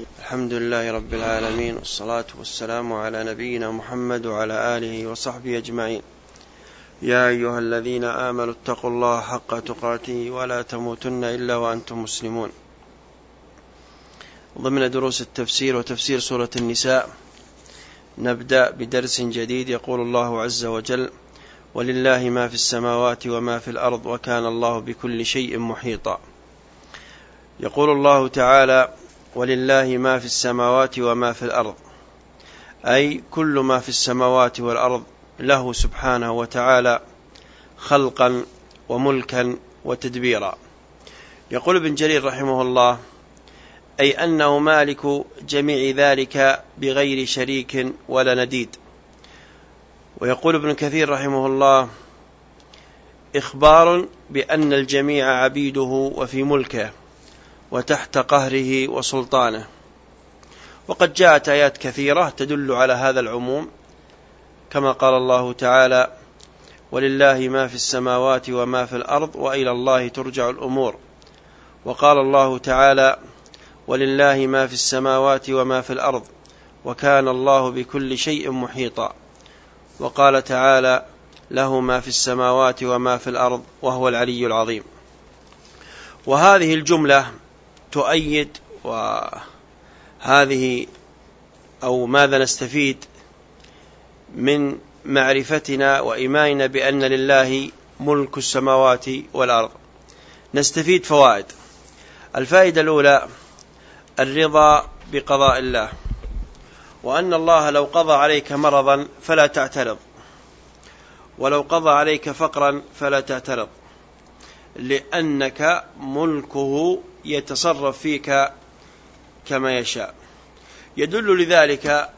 الحمد لله رب العالمين والصلاة والسلام على نبينا محمد وعلى آله وصحبه أجمعين. يا أيها الذين آمنوا اتقوا الله حق تقاته ولا تموتن إلا وأنتم مسلمون. ضمن دروس التفسير وتفسير سورة النساء نبدأ بدرس جديد يقول الله عز وجل ولله ما في السماوات وما في الأرض وكان الله بكل شيء محيطا. يقول الله تعالى ولله ما في السماوات وما في الأرض. أي كل ما في السماوات والأرض له سبحانه وتعالى خلقا وملكا وتدبيرا. يقول ابن جرير رحمه الله أي أنه مالك جميع ذلك بغير شريك ولا نديد. ويقول ابن كثير رحمه الله إخبار بأن الجميع عبيده وفي ملكه. وتحت قهره وسلطانه. وقد جاءت آيات كثيرة تدل على هذا العموم كما قال الله تعالى ولله ما في السماوات وما في الأرض وإلى الله ترجع الأمور وقال الله تعالى ولله ما في السماوات وما في الأرض وكان الله بكل شيء محيطا وقال تعالى له ما في السماوات وما في الأرض وهو العلي العظيم وهذه الجملة تؤيد وهذه أو ماذا نستفيد من معرفتنا وإيماننا بأن لله ملك السماوات والأرض. نستفيد فوائد. الفائدة الأولى الرضا بقضاء الله. وأن الله لو قضى عليك مرضا فلا تعترض. ولو قضى عليك فقرا فلا تعترض. لأنك ملكه يتصرف فيك كما يشاء. يدل لذلك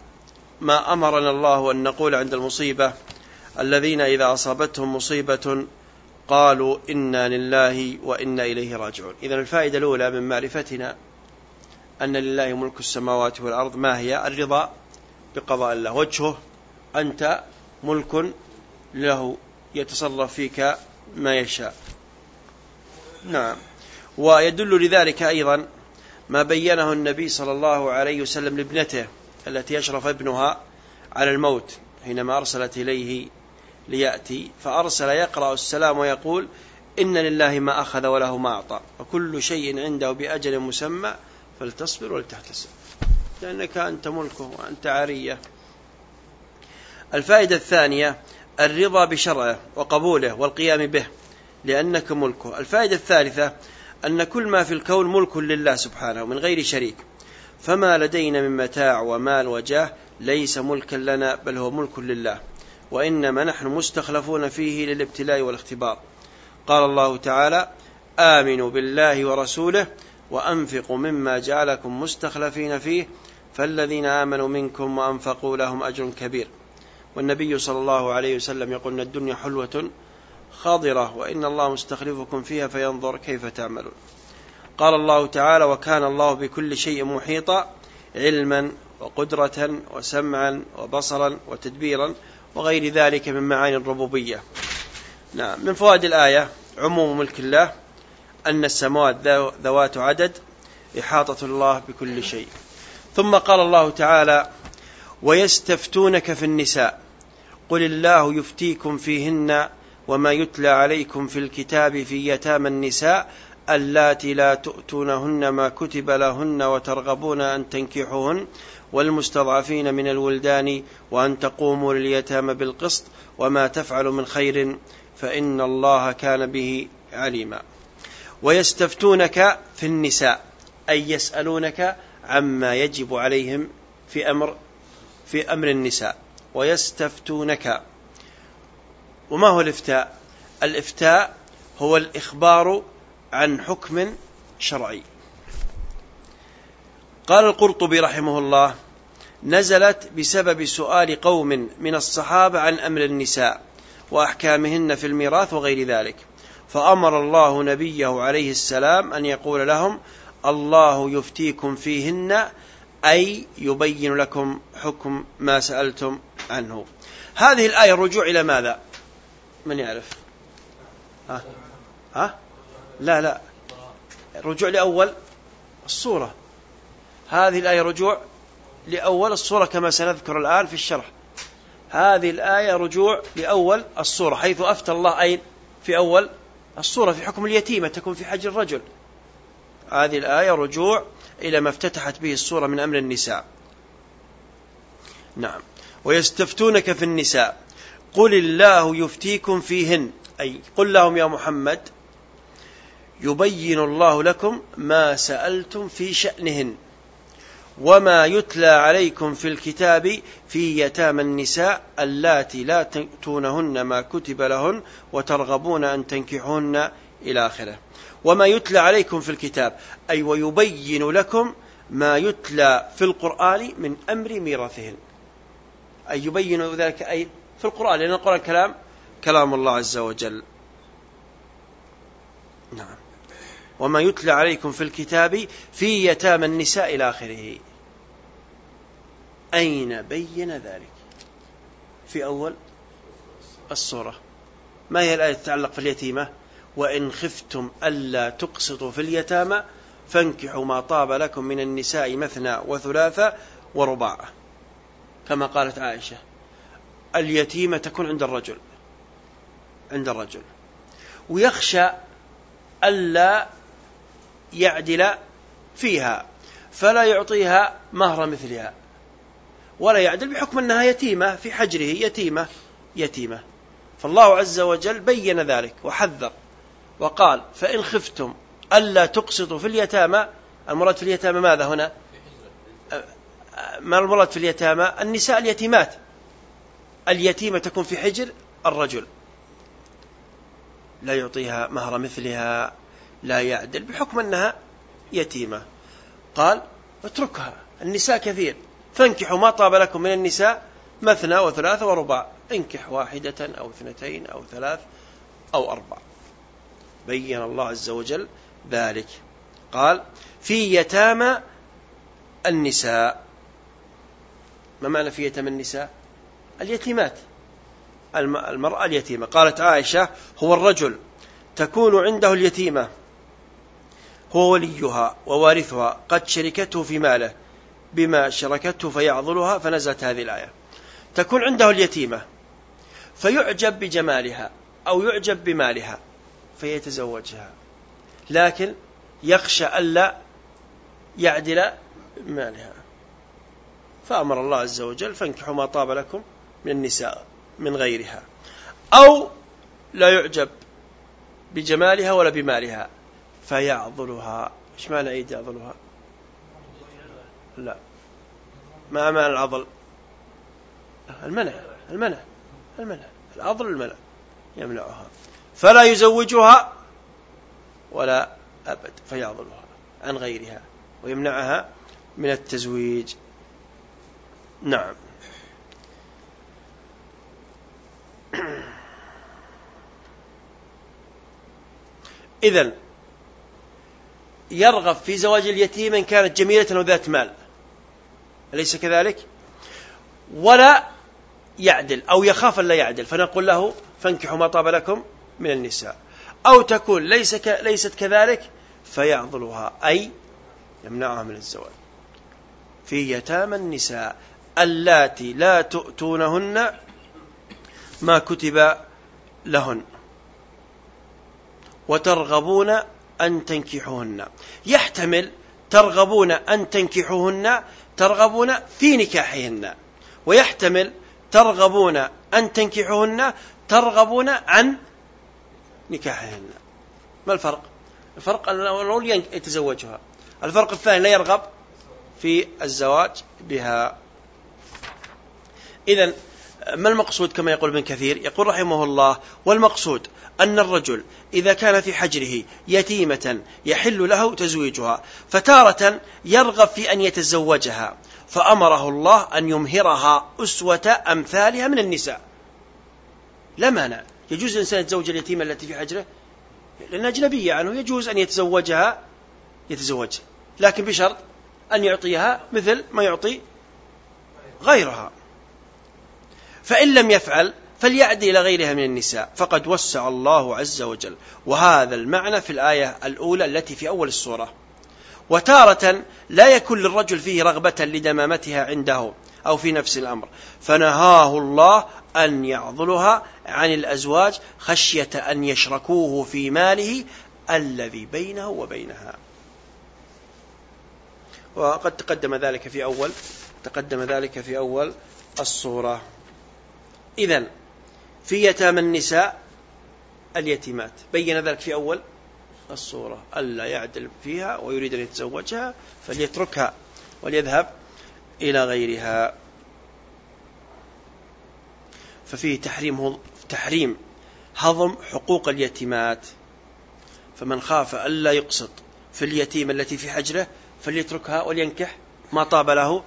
ما أمرنا الله أن نقول عند المصيبة الذين إذا أصابتهم مصيبة قالوا إنا لله وإنا إليه راجعون. إذا الفائدة الأولى من معرفتنا أن لله ملك السماوات والأرض ما هي؟ الرضا بقضاء الله. وجهه أنت ملك له يتصرف فيك ما يشاء. نعم. ويدل لذلك أيضا ما بينه النبي صلى الله عليه وسلم لابنته التي يشرف ابنها على الموت حينما أرسلت إليه ليأتي فأرسل يقرأ السلام ويقول إن لله ما أخذ وله ما أعطى وكل شيء عنده بأجل مسمى فلتصبر ولتحتسب. لأنك أنت ملكه وأنت عرية الفائدة الثانية الرضا بشرعه وقبوله والقيام به لأنك ملكه الفائدة الثالثة أن كل ما في الكون ملك لله سبحانه من غير شريك. فما لدينا من متاع ومال وجاه ليس ملكا لنا بل هو ملك لله. وإنما نحن مستخلفون فيه للابتلاء والاختبار. قال الله تعالى آمنوا بالله ورسوله وأنفقوا مما جعلكم مستخلفين فيه فالذين آمنوا منكم وأنفقوا لهم أجر كبير. والنبي صلى الله عليه وسلم يقول أن الدنيا حلوة خاضرة وإن الله مستخلفكم فيها فينظر كيف تعملون. قال الله تعالى وكان الله بكل شيء محيطا علما وقدرة وسمعا وبصرا وتدبيرا وغير ذلك من معاني الربوبية. نعم من فوائد الآية عموم ملك الله أن السماوات ذوات عدد إحاطة الله بكل شيء. ثم قال الله تعالى ويستفتونك في النساء قل الله يفتيكم فيهن وما يتلى عليكم في الكتاب في يتامى النساء اللاتي لا تؤتونهن ما كتب لهن وترغبون أن تنكحوهن والمستضعفين من الولدان وأن تقوموا لليتامى بالقسط وما تفعل من خير فإن الله كان به عليما. ويستفتونك في النساء أي يسألونك عما يجب عليهم في أمر في أمر النساء. ويستفتونك وما هو الإفتاء؟ الإفتاء هو الإخبار عن حكم شرعي. قال القرطبي رحمه الله نزلت بسبب سؤال قوم من الصحابة عن أمر النساء وأحكامهن في الميراث وغير ذلك فأمر الله نبيه عليه السلام أن يقول لهم الله يفتيكم فيهن أي يبين لكم حكم ما سألتم عنه. هذه الآية الرجوع إلى ماذا؟ من يعرف؟ ها؟ ها؟ لا لا. رجوع لأول الصورة. هذه الآية رجوع لأول الصورة كما سنذكر الآن في الشرح. هذه الآية رجوع لأول الصورة حيث أفتى الله أين؟ في أول الصورة في حكم اليتيمة تكون في حج الرجل. هذه الآية رجوع إلى ما افتتحت به الصورة من أمر النساء. نعم. ويستفتونك في النساء. قل الله يفتيكم فيهن. أي قل لهم يا محمد يبين الله لكم ما سألتم في شأنهن وما يتلى عليكم في الكتاب في يتامى النساء اللاتي لا تؤتونهن ما كتب لهن وترغبون أن تنكحهن إلى آخره. وما يتلى عليكم في الكتاب أي ويبين لكم ما يتلى في القرآن من أمر ميراثهن. أي يبين ذلك أي في القرآن لأن القرآن كلام كلام الله عز وجل. نعم. وما يتلى عليكم في الكتاب في يتامى النساء إلى آخره. أين بين ذلك؟ في أول الصورة ما هي الآية تتعلق في اليتيمة؟ وإن خفتم ألا تقسطوا في اليتامى فانكحوا ما طاب لكم من النساء مثنى وثلاثة ورباعة كما قالت عائشة. اليتيمة تكون عند الرجل. عند الرجل. ويخشى ألا يعدل فيها فلا يعطيها مهر مثلها ولا يعدل بحكم أنها يتيمة في حجره يتيمة يتيمة. فالله عز وجل بين ذلك وحذر وقال فإن خفتم ألا تقسطوا في اليتامى. المراد في اليتامى ماذا هنا؟ ما المراد في اليتامى؟ النساء اليتيمات. اليتيمة تكون في حجر الرجل. لا يعطيها مهر مثلها لا يعدل بحكم أنها يتيمة. قال اتركها النساء كثير. فانكحوا ما طاب لكم من النساء مثنى وثلاثة ورباع. انكح واحدة أو اثنتين أو ثلاث أو أربع. بين الله عز وجل ذلك. قال في يتامى النساء. ما معنى في يتامى النساء؟ اليتيمات. المرأة اليتيمة. قالت عائشة هو الرجل تكون عنده اليتيمة. هو وليها ووارثها. قد شركته في ماله. بما شركته فيعضلها فنزلت هذه الآية. تكون عنده اليتيمة. فيعجب بجمالها أو يعجب بمالها فيتزوجها. لكن يخشى ألا يعدل مالها. فأمر الله عز وجل فانكحوا ما طاب لكم من النساء من غيرها. أو لا يعجب بجمالها ولا بمالها فيعضلها. إيش معنى ايد يعضلها؟ لا. ما معنى العضل؟ المنع المنع المنع العضل المنع يمنعها. فلا يزوجها ولا أبد فيعضلها عن غيرها ويمنعها من التزويج. نعم. إذا يرغب في زواج اليتيم إن كانت جميلة وذات مال. أليس كذلك؟ ولا يعدل أو يخاف أن لا يعدل. فنقول له فانكحوا ما طاب لكم من النساء. أو تكون ليس ك... ليست كذلك فيعضلها أي يمنعها من الزواج. في يتامى النساء اللاتي لا تؤتونهن ما كتب لهن. وترغبون أن تنكحوهن. يحتمل ترغبون أن تنكحوهن ترغبون في نكاحهن. ويحتمل ترغبون أن تنكحوهن ترغبون عن نكاحهن. ما الفرق؟ الفرق الأول يتزوجها. الفرق الثاني لا يرغب في الزواج بها. إذا ما المقصود كما يقول ابن كثير؟ يقول رحمه الله والمقصود أن الرجل إذا كان في حجره يتيمة يحل له تزويجها فتارة يرغب في أن يتزوجها فأمره الله أن يمهرها أسوة أمثالها من النساء. لا مانع. يجوز الإنسان يتزوج اليتيمة التي في حجره؟ لأنها أجنبية عنه. يجوز أن يتزوجها يتزوجها لكن بشرط أن يعطيها مثل ما يعطي غيرها. فإن لم يفعل فليعدي إلى غيرها من النساء. فقد وسع الله عز وجل. وهذا المعنى في الآية الأولى التي في أول السورة. وتارة لا يكون للرجل فيه رغبة لدمامتها عنده أو في نفس الأمر. فنهاه الله أن يعضلها عن الأزواج خشية أن يشركوه في ماله الذي بينه وبينها. وقد تقدم ذلك في أول تقدم ذلك في أول الصورة إذا في يتامى النساء اليتيمات. بين ذلك في أول الصورة ألا يعدل فيها ويريد أن يتزوجها فليتركها وليذهب إلى غيرها. ففيه تحريم تحريم هضم حقوق اليتيمات. فمن خاف ألا يقسط في اليتيم التي في حجره فليتركها ولينكح ما طاب له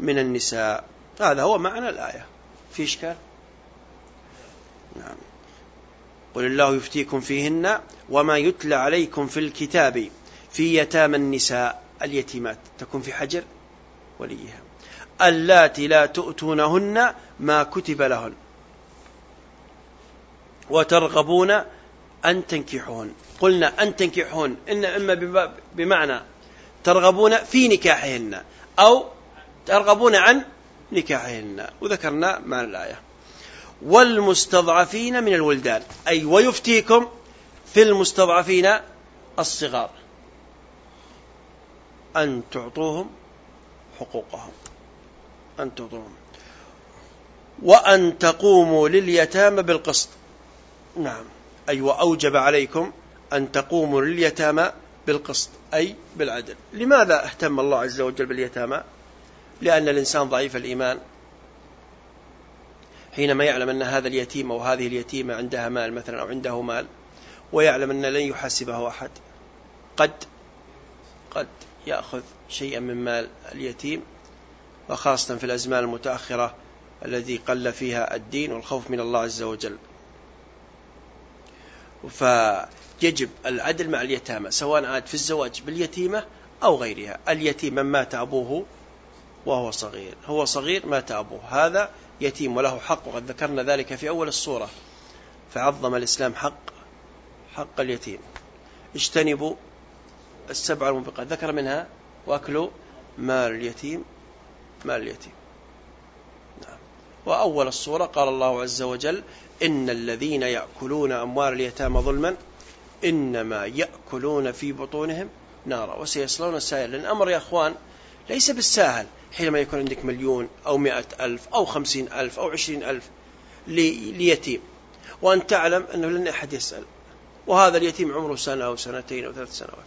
من النساء. هذا هو معنى الآية. في إشكال؟ نعم. قل الله يفتيكم فيهن وما يتلى عليكم في الكتاب في يتامى النساء اليتيمات. تكون في حجر وليها. اللاتي لا تؤتونهن ما كتب لهن وترغبون أن تنكحون قلنا أن تنكحون إن إما بمعنى ترغبون في نكاحهن أو ترغبون عن نكاحهن. وذكرنا معنى الآية. والمستضعفين من الولدان. أي ويفتيكم في المستضعفين الصغار. أن تعطوهم حقوقهم. أن تعطوهم. وأن تقوموا لليتامى بالقسط. نعم. أي وأوجب عليكم أن تقوموا لليتامى بالقسط. أي بالعدل. لماذا اهتم الله عز وجل باليتامى؟ لأن الإنسان ضعيف الإيمان. حينما يعلم أن هذا اليتيم أو هذه اليتيمة عندها مال مثلا أو عنده مال ويعلم أن لن يحاسبه أحد. قد قد يأخذ شيئا من مال اليتيم وخاصة في الأزمان المتأخرة الذي قل فيها الدين والخوف من الله عز وجل. فيجب العدل مع اليتامى سواء عاد في الزواج باليتيمة أو غيرها. اليتيم من مات أبوه وهو صغير. هو صغير مات أبوه. هذا يتيم وله حق وقد ذكرنا ذلك في أول الصورة فعظم الإسلام حق حق اليتيم. اجتنبوا السبع المنفقات ذكر منها وأكلوا مال اليتيم مال اليتيم. نعم. وأول الصورة قال الله عز وجل إن الذين يأكلون أموال اليتامى ظلما إنما يأكلون في بطونهم نارا وسيصلون سائر الأمر يا أخوان ليس بالساهل حينما يكون عندك مليون أو مئة ألف أو خمسين ألف أو عشرين ألف ليتيم. وأن تعلم أنه لن أحد يسأل. وهذا اليتيم عمره سنة أو سنتين أو ثلاث سنوات.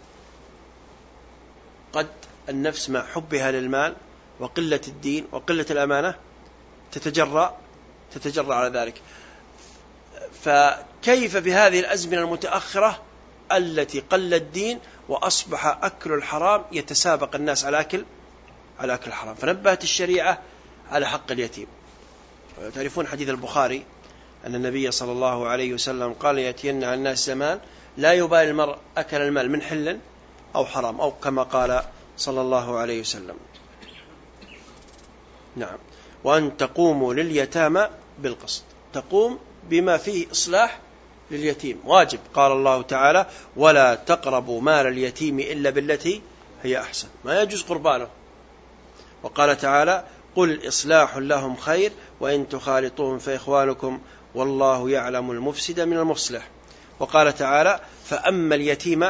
قد النفس مع حبها للمال وقلة الدين وقلة الأمانة تتجرأ تتجرأ على ذلك. فكيف بهذه الأزمنة المتأخرة التي قل الدين وأصبح أكل الحرام يتسابق الناس على أكل على أكل الحرام. فنبهت الشريعة على حق اليتيم. تعرفون حديث البخاري أن النبي صلى الله عليه وسلم قال يأتين على الناس زمان لا يبالي المرء أكل المال من حل أو حرام أو كما قال صلى الله عليه وسلم. نعم. وأن تقوموا لليتامى بالقسط. تقوم بما فيه إصلاح لليتيم. واجب. قال الله تعالى ولا تقربوا مال اليتيم إلا بالتي هي أحسن. ما يجوز قربانه. وقال تعالى قل إصلاح لهم خير وإن تخالطوهم فإخوانكم والله يعلم المفسد من المصلح. وقال تعالى فأما اليتيم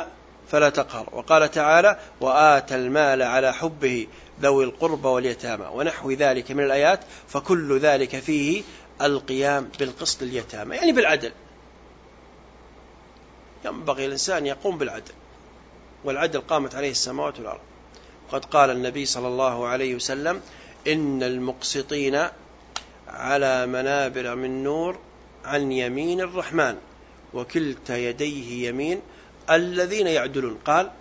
فلا تقهر. وقال تعالى وآتى المال على حبه ذوي القربى واليتامى ونحو ذلك من الآيات فكل ذلك فيه القيام بالقسط لليتامى يعني بالعدل. ينبغي الإنسان يقوم بالعدل والعدل قامت عليه السماوات والأرض. قد قال النبي صلى الله عليه وسلم إن المقسطين على منابر من نور عن يمين الرحمن وكلتا يديه يمين الذين يعدلون. قال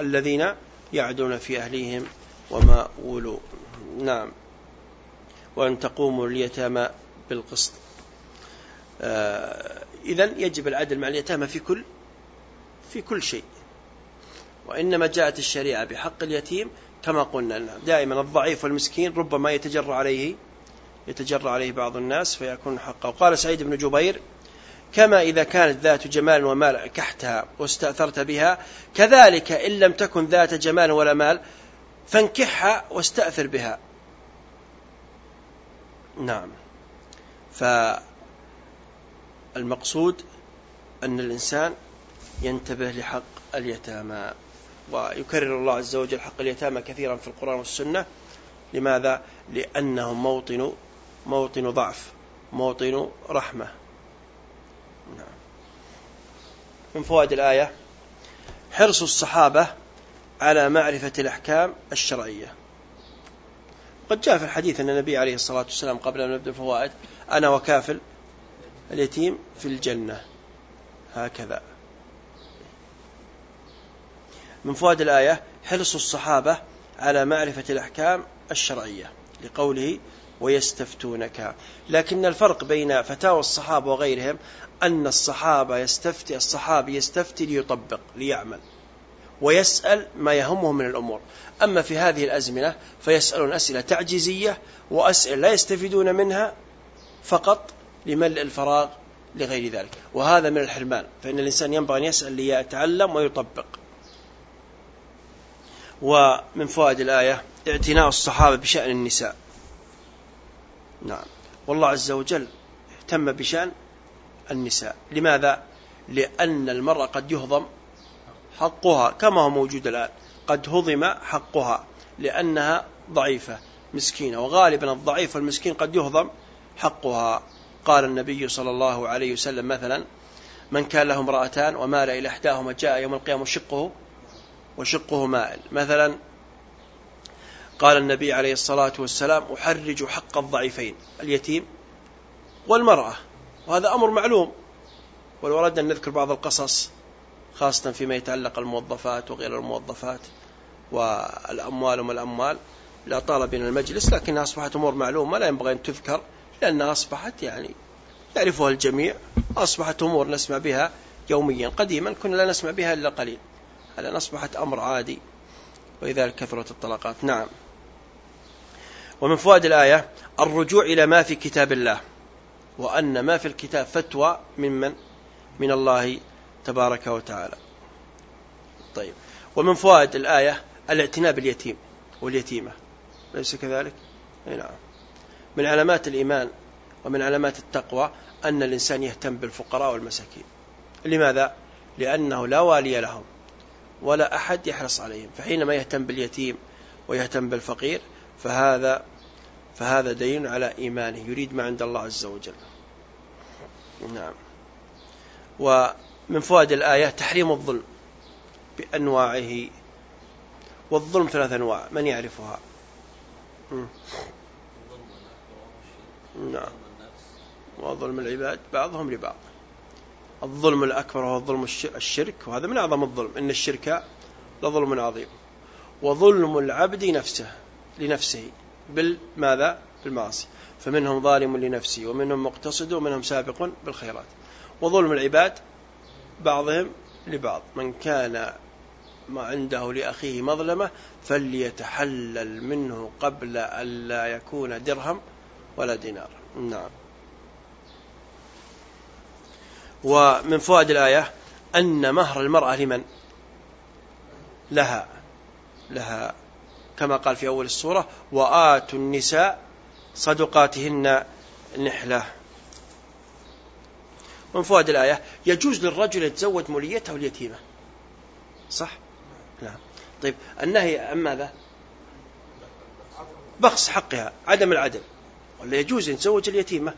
الذين يعدلون في أهليهم وما ولوا نعم. وأن تقوموا اليتامى بالقسط. آه إذن يجب العدل مع اليتامى في كل في كل شيء. وإنما جاءت الشريعة بحق اليتيم كما قلنا. دائما الضعيف والمسكين ربما يتجرى عليه يتجرى عليه بعض الناس فيكون حقه. وقال سعيد بن جبير كما إذا كانت ذات جمال ومال كحتها واستأثرت بها كذلك إن لم تكن ذات جمال ولا مال فانكحها واستأثر بها. نعم. فالمقصود أن الإنسان ينتبه لحق اليتامى. ويكرر الله عز وجل حق اليتامى كثيرا في القرآن والسنة. لماذا؟ لأنهم موطن موطن ضعف موطن رحمة. نعم. من فوائد الآية حرص الصحابة على معرفة الأحكام الشرعية. قد جاء في الحديث أن النبي عليه الصلاة والسلام قبل أن نبدأ الفوائد أنا وكافل اليتيم في الجنة. هكذا. من فوائد الآية حرص الصحابة على معرفة الأحكام الشرعية لقوله ويستفتونك. لكن الفرق بين فتاوى الصحابة وغيرهم أن الصحابة يستفتي الصحابي يستفتي ليطبق ليعمل ويسأل ما يهمه من الأمور. أما في هذه الأزمنة فيسألون أسئلة تعجيزية وأسئلة لا يستفيدون منها فقط لملء الفراغ لغير ذلك. وهذا من الحرمان فإن الإنسان ينبغي أن يسأل ليتعلم ويطبق. ومن فوائد الآية اعتناء الصحابة بشأن النساء. نعم. والله عز وجل اهتم بشأن النساء. لماذا؟ لأن المرأة قد يهضم حقها كما هو موجود الآن. قد هضم حقها لأنها ضعيفة مسكينة. وغالبا الضعيف والمسكين قد يهضم حقها. قال النبي صلى الله عليه وسلم مثلا من كان له امرأتان ومال إلى إحداهما جاء يوم القيامة وشقه وشقه مائل. مثلا قال النبي عليه الصلاة والسلام أحرج حق الضعيفين اليتيم والمرأة. وهذا أمر معلوم. ولو أردنا أن نذكر بعض القصص خاصة فيما يتعلق الموظفات وغير الموظفات والأموال وما الأموال. لا طال بنا المجلس لكنها أصبحت أمور معلومة لا ينبغي أن تذكر لأنها أصبحت يعني يعرفها الجميع. أصبحت أمور نسمع بها يوميا قديما كنا لا نسمع بها إلا قليل. الآن أصبحت أمر عادي. ولذلك كثرة الطلقات نعم. ومن فوائد الآية الرجوع إلى ما في كتاب الله. وأن ما في الكتاب فتوى ممن من؟ الله تبارك وتعالى. طيب. ومن فوائد الآية الاعتناء باليتيم واليتيمة. ليس كذلك؟ نعم. من علامات الإيمان ومن علامات التقوى أن الإنسان يهتم بالفقراء والمساكين. لماذا؟ لأنه لا والي لهم. ولا أحد يحرص عليهم فحينما يهتم باليتيم ويهتم بالفقير فهذا فهذا دين على إيمانه يريد ما عند الله عز وجل. نعم. ومن فوائد الآية تحريم الظلم بأنواعه والظلم ثلاث أنواع من يعرفها؟ نعم. وظلم العباد بعضهم لبعض. الظلم الأكبر هو ظلم الشرك وهذا من أعظم الظلم إن الشرك لظلم عظيم. وظلم العبد نفسه لنفسه بالماذا بالمعاصي. فمنهم ظالم لنفسه ومنهم مقتصد ومنهم سابق بالخيرات. وظلم العباد بعضهم لبعض. من كان ما عنده لأخيه مظلمة فليتحلل منه قبل أن لا يكون درهم ولا دينار. نعم. ومن فوائد الآية أن مهر المرأة لمن؟ لها لها كما قال في أول السورة وآتوا النساء صدقاتهن نحلة. من فوائد الآية يجوز للرجل يتزوج موليته اليتيمة. صح؟ نعم. طيب النهي عن ماذا؟ بخس حقها عدم العدل. ولا يجوز أن يتزوج اليتيمة.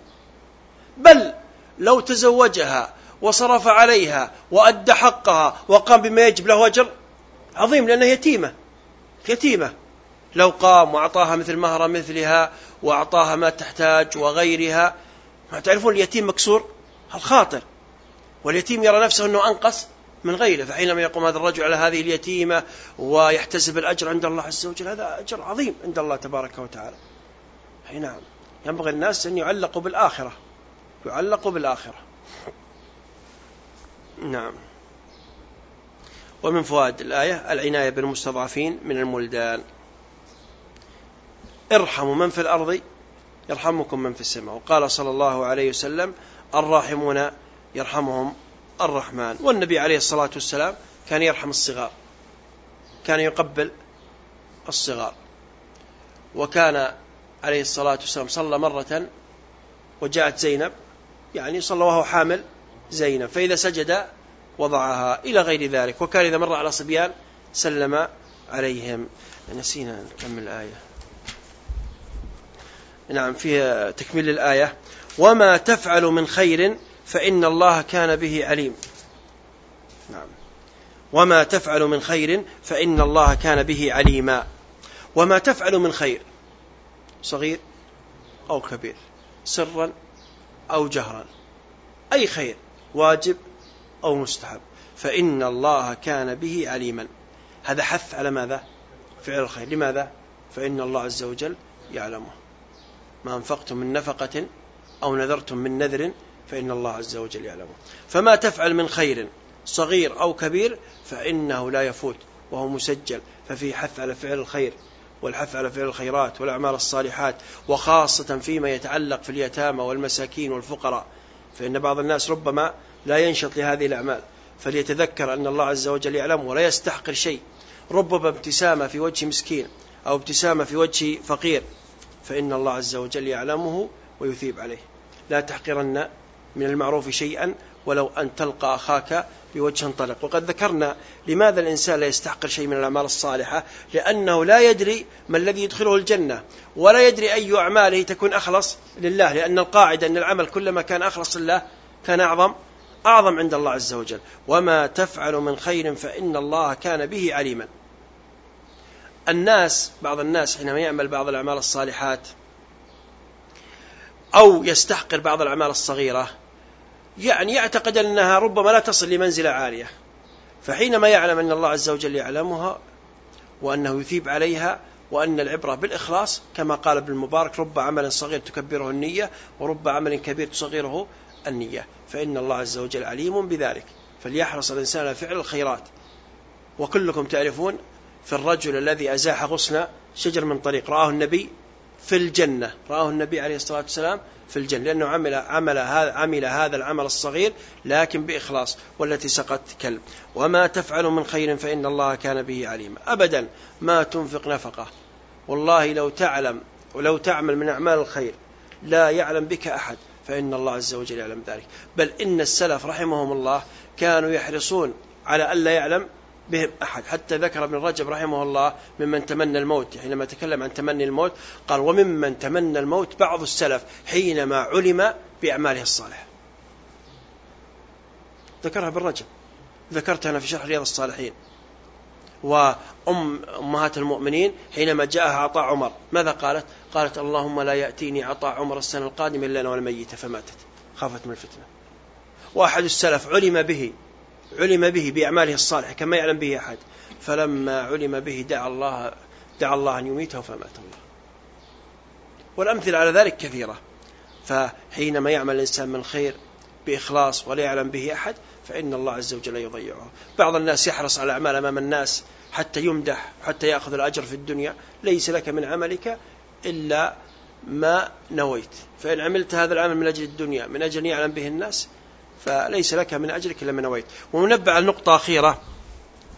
بل لو تزوجها وصرف عليها وأدى حقها وقام بما يجب له أجر عظيم لأنها يتيمة يتيمة. لو قام وأعطاها مثل مهر مثلها وأعطاها ما تحتاج وغيرها ما تعرفون اليتيم مكسور؟ الخاطر. واليتيم يرى نفسه أنه أنقص من غيره فحينما يقوم هذا الرجل على هذه اليتيمة ويحتسب الأجر عند الله عز وجل هذا أجر عظيم عند الله تبارك وتعالى. نعم. ينبغي الناس أن يعلقوا بالآخرة يعلقوا بالآخرة. نعم. ومن فوائد الآية العناية بالمستضعفين من المولدان ارحموا من في الأرض يرحمكم من في السماء. وقال صلى الله عليه وسلم الراحمون يرحمهم الرحمن. والنبي عليه الصلاة والسلام كان يرحم الصغار كان يقبل الصغار. وكان عليه الصلاة والسلام صلى مرة وجاءت زينب يعني صلى وهو حامل زينب فإذا سجد وضعها إلى غير ذلك وكان إذا مر على صبيان سلم عليهم. نسينا نكمل الآية. نعم فيها تكميل الآية وما تفعل من خير فإن الله كان به عليم. نعم. وما تفعل من خير فإن الله كان به عليما. وما تفعل من خير صغير أو كبير سرا أو جهرا أي خير. واجب أو مستحب. فإن الله كان به عليما. هذا حث على ماذا؟ فعل الخير. لماذا؟ فإن الله عز وجل يعلمه. ما أنفقتم من نفقة أو نذرتم من نذر فإن الله عز وجل يعلمه. فما تفعل من خير صغير أو كبير فإنه لا يفوت وهو مسجل. ففي حث على فعل الخير والحث على فعل الخيرات والأعمال الصالحات وخاصة فيما يتعلق في اليتامى والمساكين والفقراء. فإن بعض الناس ربما لا ينشط لهذه الأعمال. فليتذكر أن الله عز وجل يعلم ولا يستحقر شيء. ربما ابتسامة في وجه مسكين أو ابتسامة في وجه فقير. فإن الله عز وجل يعلمه ويثيب عليه. لا تحقرن من المعروف شيئا ولو أن تلقى أخاك بوجه طلق. وقد ذكرنا لماذا الإنسان لا يستحقر شيء من الأعمال الصالحة؟ لأنه لا يدري ما الذي يدخله الجنة ولا يدري أي أعماله تكون أخلص لله لأن القاعدة أن العمل كلما كان أخلص لله كان أعظم أعظم عند الله عز وجل. وما تفعل من خير فإن الله كان به عليما. الناس بعض الناس حينما يعمل بعض الأعمال الصالحات أو يستحقر بعض الأعمال الصغيرة يعني يعتقد أنها ربما لا تصل لمنزلة عالية. فحينما يعلم أن الله عز وجل يعلمها وأنه يثيب عليها وأن العبرة بالإخلاص كما قال ابن المبارك رب عمل صغير تكبره النية ورب عمل كبير تصغيره النية. فإن الله عز وجل عليم بذلك. فليحرص الإنسان على فعل الخيرات. وكلكم تعرفون في الرجل الذي أزاح غصن شجر من طريق رآه النبي في الجنة. رآه النبي عليه الصلاة والسلام في الجنة لأنه عمل, عمل, هذا, عمل هذا العمل الصغير لكن بإخلاص والتي سقت كلب. وما تفعل من خير فإن الله كان به عليما. أبدا ما تنفق نفقة. والله لو تعلم ولو تعمل من أعمال الخير لا يعلم بك أحد فإن الله عز وجل يعلم ذلك. بل إن السلف رحمهم الله كانوا يحرصون على ألا يعلم بهم أحد. حتى ذكر ابن رجب رحمه الله ممن تمنى الموت حينما تكلم عن تمني الموت قال وممن تمنى الموت بعض السلف حينما علم بأعماله الصالحة. ذكرها ابن رجب. ذكرتها أنا في شرح رياض الصالحين. وأم أمهات المؤمنين حينما جاءها عطاء عمر ماذا قالت؟ قالت اللهم لا يأتيني عطاء عمر السنة القادمة إلا أنا ولا ميتة فماتت. خافت من الفتنة. وأحد السلف علم به علم به بأعماله الصالحة كما يعلم به أحد. فلما علم به دعا الله دعا الله أن يميته فمات الله. والأمثلة على ذلك كثيرة. فحينما يعمل الإنسان من خير بإخلاص ولا يعلم به أحد فإن الله عز وجل يضيعه. بعض الناس يحرص على الأعمال أمام الناس حتى يمدح حتى يأخذ الأجر في الدنيا. ليس لك من عملك إلا ما نويت. فإن عملت هذا العمل من أجل الدنيا من أجل يعلم به الناس فليس لك من أجرك إلا ما نويت وننبه على نقطة أخيرة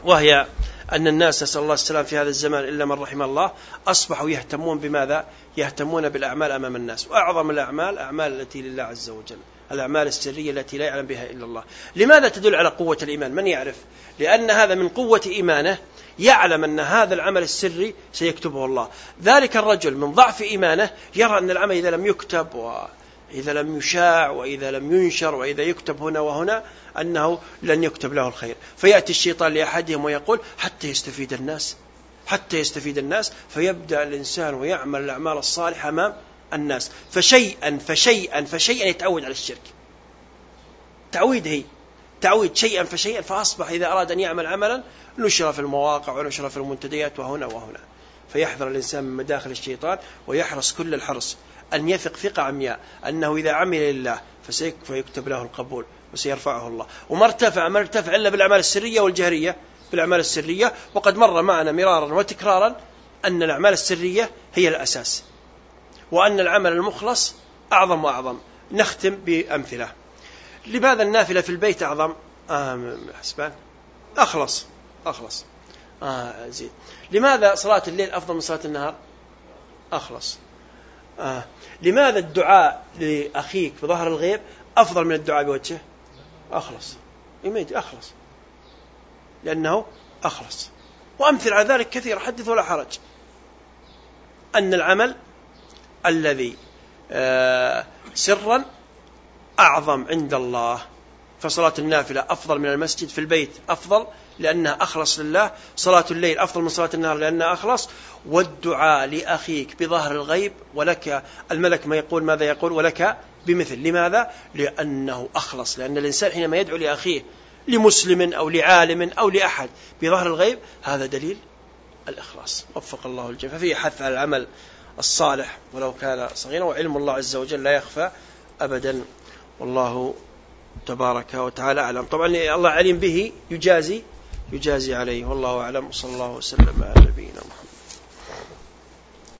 وهي أن الناس نسأل الله السلام في هذا الزمان إلا من رحم الله أصبحوا يهتمون بماذا؟ يهتمون بالأعمال أمام الناس. وأعظم الأعمال أعمال التي لله عز وجل الأعمال السرية التي لا يعلم بها إلا الله. لماذا تدل على قوة الإيمان؟ من يعرف؟ لأن هذا من قوة إيمانه يعلم أن هذا العمل السري سيكتبه الله. ذلك الرجل من ضعف إيمانه يرى أن العمل إذا لم يكتب وإذا لم يشاع وإذا لم ينشر وإذا يكتب هنا وهنا أنه لن يكتب له الخير. فيأتي الشيطان لأحدهم ويقول حتى يستفيد الناس حتى يستفيد الناس فيبدأ الإنسان ويعمل الأعمال الصالحة أمام الناس. فشيئا فشيئا فشيئا يتعود على الشرك. تعويد هي. تعويد شيئا فشيئا فأصبح إذا أراد أن يعمل عملا نشر في المواقع ونشر في المنتديات وهنا وهنا. فيحذر الإنسان من مداخل الشيطان ويحرص كل الحرص. أن يثق ثقة عمياء أنه إذا عمل لله فسيكتب له القبول وسيرفعه الله. وما ارتفع ما ارتفع إلا بالأعمال السرية والجهرية بالأعمال السرية. وقد مر معنا مرارا وتكرارا أن الأعمال السرية هي الأساس وأن العمل المخلص أعظم وأعظم. نختم بأمثلة. لماذا النافلة في البيت أعظم؟ آه حسبان. أخلص أخلص. آه زين. لماذا صلاة الليل أفضل من صلاة النهار؟ أخلص. آه. لماذا الدعاء لأخيك بظهر الغيب أفضل من الدعاء بوجهه؟ أخلص. يميت أخلص. لأنه أخلص. وأمثل على ذلك كثير حدث ولا حرج. أن العمل الذي آه، سرا أعظم عند الله فصلاة النافلة أفضل من المسجد في البيت أفضل لأنها أخلص لله صلاة الليل أفضل من صلاة النهار لأنها أخلص. والدعاء لأخيك بظهر الغيب ولك الملك ما يقول ماذا يقول ولك بمثل. لماذا؟ لأنه أخلص. لأن الإنسان حينما يدعو لأخيه لمسلم أو لعالم أو لأحد بظهر الغيب هذا دليل الإخلاص. وفق الله الجميع. ففيه حث على العمل الصالح ولو كان صغيرا. وعلم الله عز وجل لا يخفى أبدا. والله تبارك وتعالى أعلم. طبعا الله عليم به يجازي يجازي عليه والله أعلم وصلى الله وسلم على نبينا محمد.